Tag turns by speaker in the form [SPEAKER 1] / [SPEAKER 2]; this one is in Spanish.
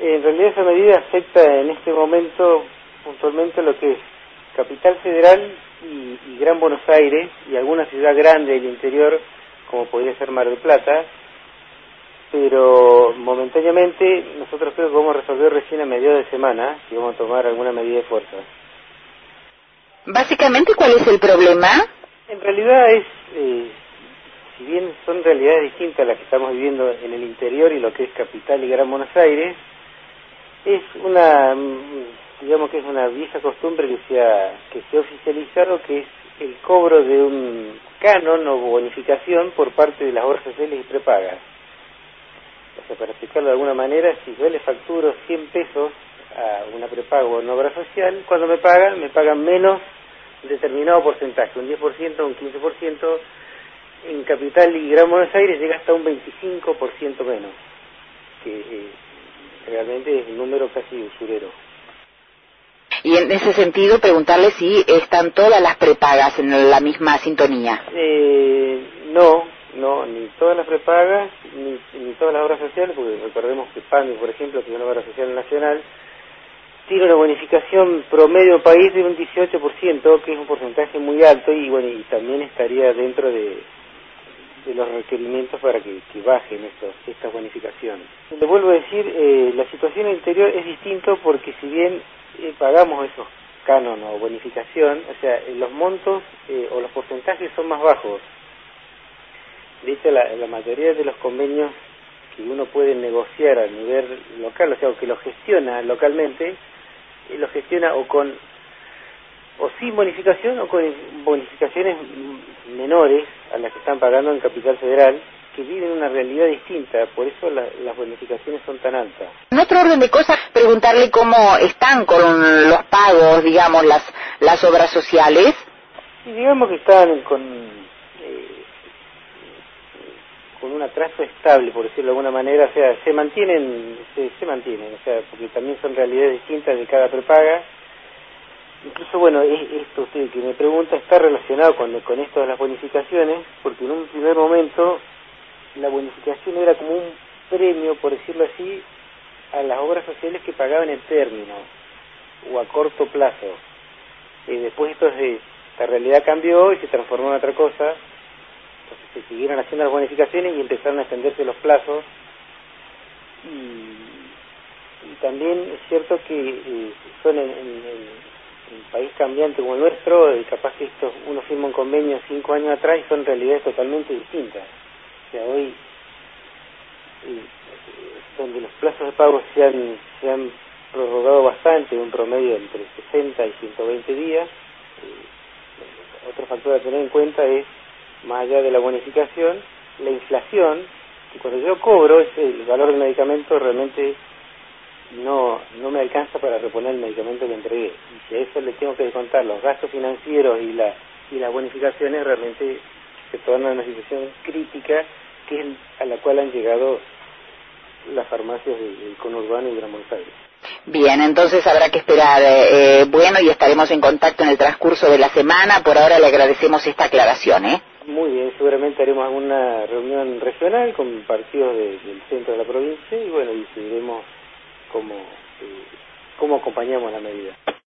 [SPEAKER 1] En realidad esa medida afecta en este momento puntualmente lo que es Capital Federal y, y Gran Buenos Aires y alguna ciudad grande del interior como podría ser Mar del Plata, pero momentáneamente nosotros creo que vamos a resolver recién a mediados de semana si vamos a tomar alguna medida de fuerza.
[SPEAKER 2] Básicamente, ¿cuál es el problema?
[SPEAKER 1] En realidad es, eh, si bien son realidades distintas las que estamos viviendo en el interior y lo que es Capital y Gran Buenos Aires, es una, mm, digamos que es una vieja costumbre que se ha, que se oficializado, que es el cobro de un canon o bonificación por parte de las obras sociales y prepagas. O sea, para explicarlo de alguna manera, si yo le facturo 100 pesos a una prepaga o una obra social, cuando me pagan, me pagan menos determinado porcentaje, un 10%, un 15%, en Capital y Gran Buenos Aires llega hasta un 25% menos, que eh, realmente es un número casi usurero.
[SPEAKER 2] Y en ese sentido, preguntarle si están todas las prepagas en la misma sintonía.
[SPEAKER 1] Eh, no, no, ni todas las prepagas, ni, ni todas las obras sociales, porque recordemos que PAMI, por ejemplo, que es una obra social nacional, tiene una bonificación promedio país de un 18%, que es un porcentaje muy alto y bueno, y también estaría dentro de, de los requerimientos para que, que bajen estos, estas bonificaciones. Le vuelvo a decir, eh, la situación interior es distinto porque si bien eh, pagamos esos canon o bonificación, o sea, los montos eh, o los porcentajes son más bajos. De hecho, la, la mayoría de los convenios que uno puede negociar a nivel local, o sea, o que lo gestiona localmente, eh, lo gestiona o con o sin bonificación o con bonificaciones menores a las que están pagando en Capital Federal, que viven una realidad distinta, por eso la, las bonificaciones son tan altas.
[SPEAKER 2] En otro orden de cosas, preguntarle cómo están con los pagos, digamos, las, las obras sociales.
[SPEAKER 1] Y digamos que están con, eh, con un atraso estable, por decirlo de alguna manera, o sea, se mantienen, se, se mantienen, o sea, porque también son realidades distintas de cada prepaga. Incluso, bueno, esto usted que me pregunta está relacionado con, con esto de las bonificaciones, porque en un primer momento la bonificación era como un premio, por decirlo así, a las obras sociales que pagaban en término o a corto plazo. Y después esto de, la realidad cambió y se transformó en otra cosa. Entonces se siguieron haciendo las bonificaciones y empezaron a extenderse los plazos. Y, y también es cierto que eh, son en, en, en, un país cambiante como el nuestro, eh, capaz que esto uno firma un convenio cinco años atrás y son realidades totalmente distintas. Sea, hoy, donde los plazos de pago se han, se han prorrogado bastante, un promedio entre 60 y 120 días, eh, otro factor a tener en cuenta es, más allá de la bonificación, la inflación, y cuando yo cobro, ese, el valor del medicamento realmente no, no me alcanza para reponer el medicamento que entregué. Y si a eso le tengo que descontar los gastos financieros y, la, y las bonificaciones, realmente se torna una situación crítica que es a la cual han llegado las farmacias del conurbano y Gran Buenos Aires.
[SPEAKER 2] Bien, entonces habrá que esperar. Eh, bueno, y estaremos en contacto en el transcurso de la semana. Por ahora le agradecemos esta aclaración. ¿eh?
[SPEAKER 1] Muy bien, seguramente haremos alguna reunión regional con partidos de, del centro de la provincia y bueno, decidiremos cómo, eh, cómo acompañamos la medida.